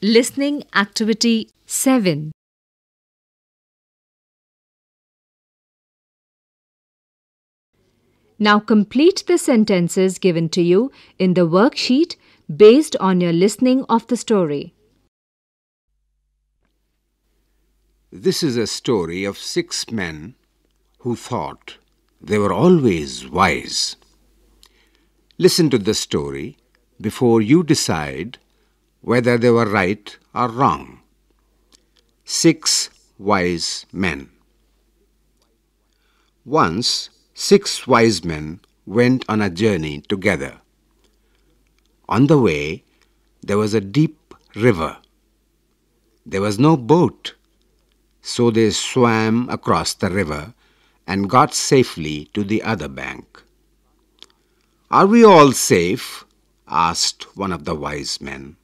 Listening Activity 7 Now complete the sentences given to you in the worksheet based on your listening of the story. This is a story of six men who thought they were always wise. Listen to the story before you decide whether they were right or wrong. Six wise men. Once, six wise men went on a journey together. On the way, there was a deep river. There was no boat, so they swam across the river and got safely to the other bank. Are we all safe? asked one of the wise men.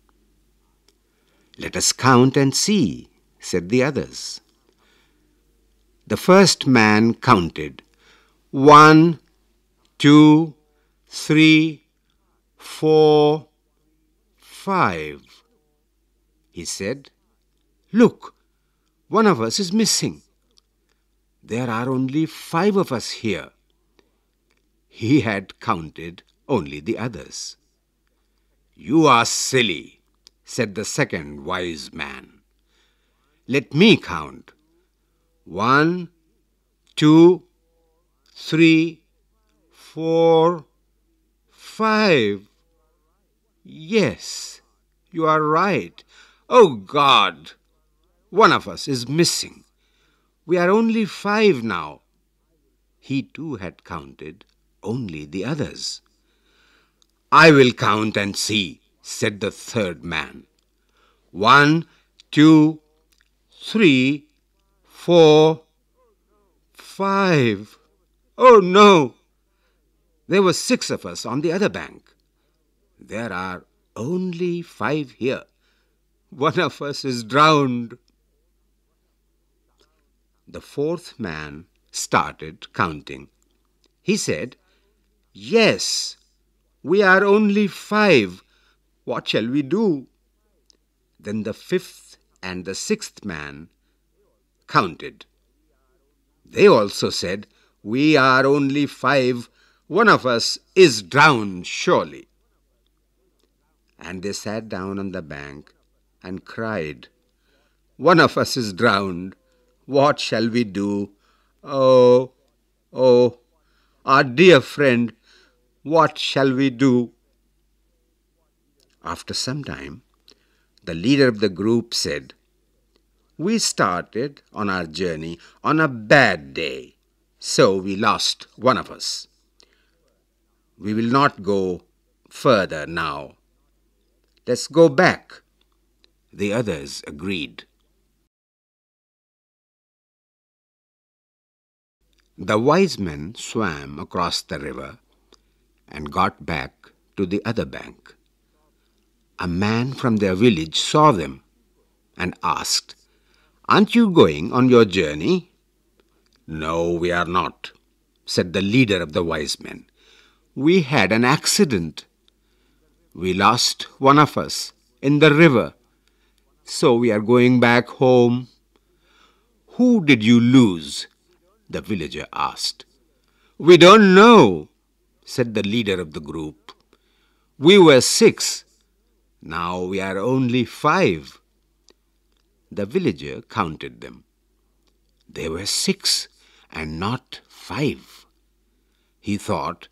Let us count and see, said the others. The first man counted one, two, three, four, five. He said, Look, one of us is missing. There are only five of us here. He had counted only the others. You are silly, said the second wise man. Let me count. One, two, three, four, five. Yes, you are right. Oh God! One of us is missing. We are only five now. He too had counted only the others. I will count and see, said the third man. One, two, three, four, five. Oh no! There were six of us on the other bank. There are only five here. One of us is drowned. The fourth man started counting. He said, Yes, we are only five. What shall we do? Then the fifth and the sixth man counted. They also said, We are only five. One of us is drowned, surely. And they sat down on the bank and cried, One of us is drowned. What shall we do? Oh, oh, our dear friend, what shall we do? After some time, the leader of the group said, We started on our journey on a bad day, so we lost one of us. We will not go further now. Let's go back. The others agreed. The wise men swam across the river and got back to the other bank. A man from their village saw them and asked, Aren't you going on your journey? No, we are not, said the leader of the wise men. We had an accident. We lost one of us in the river, so we are going back home. Who did you lose? the villager asked. We don't know, said the leader of the group. We were six. Now we are only five. The villager counted them. They were six and not five. He thought,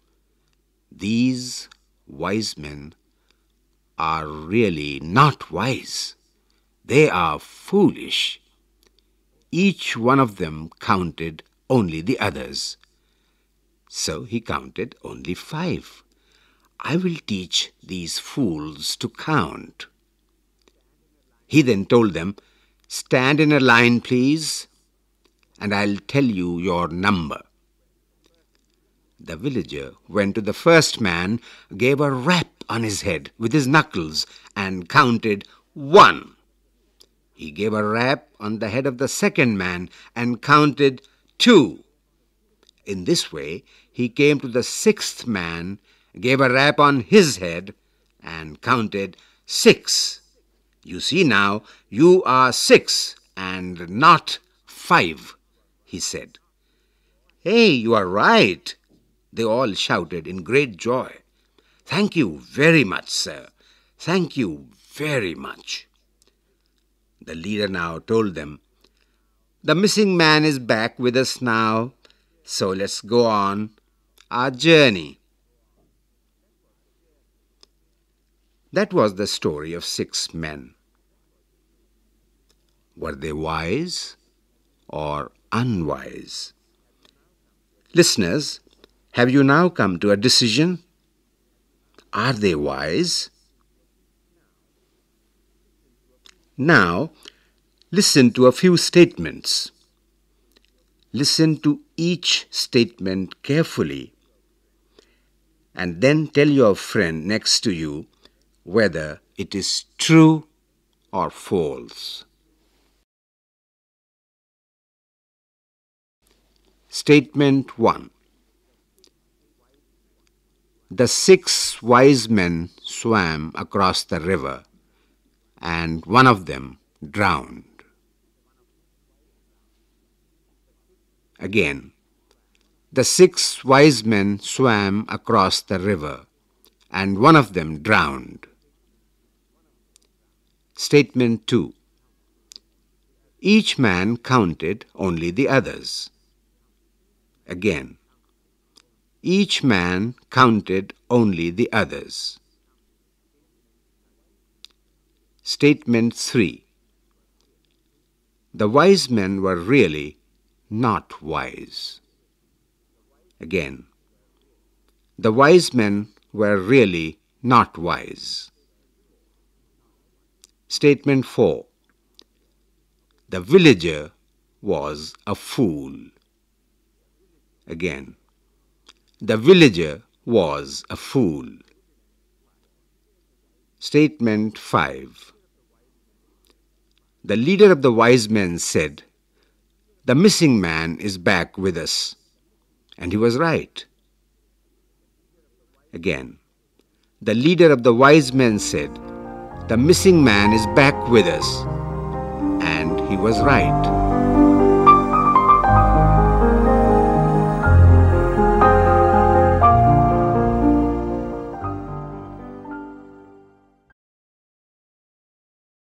these wise men are really not wise. They are foolish. Each one of them counted only the others. So he counted only five. I will teach these fools to count. He then told them, Stand in a line, please, and I'll tell you your number. The villager went to the first man, gave a rap on his head with his knuckles, and counted one. He gave a rap on the head of the second man and counted two. In this way, he came to the sixth man, gave a rap on his head, and counted six. You see now, you are six and not five, he said. Hey, you are right, they all shouted in great joy. Thank you very much, sir. Thank you very much. The leader now told them, The missing man is back with us now, so let's go on our journey. That was the story of six men. Were they wise or unwise? Listeners, have you now come to a decision? Are they wise? Now, listen to a few statements. Listen to each statement carefully and then tell your friend next to you whether it is true or false. Statement 1 The six wise men swam across the river, and one of them drowned. Again, the six wise men swam across the river, and one of them drowned. Statement 2 Each man counted only the others. Again, each man counted only the others. Statement 3 The wise men were really not wise. Again, the wise men were really not wise. Statement 4 The villager was a fool. Again, the villager was a fool. Statement 5 The leader of the wise men said, The missing man is back with us. And he was right. Again, the leader of the wise men said, The missing man is back with us. And he was right.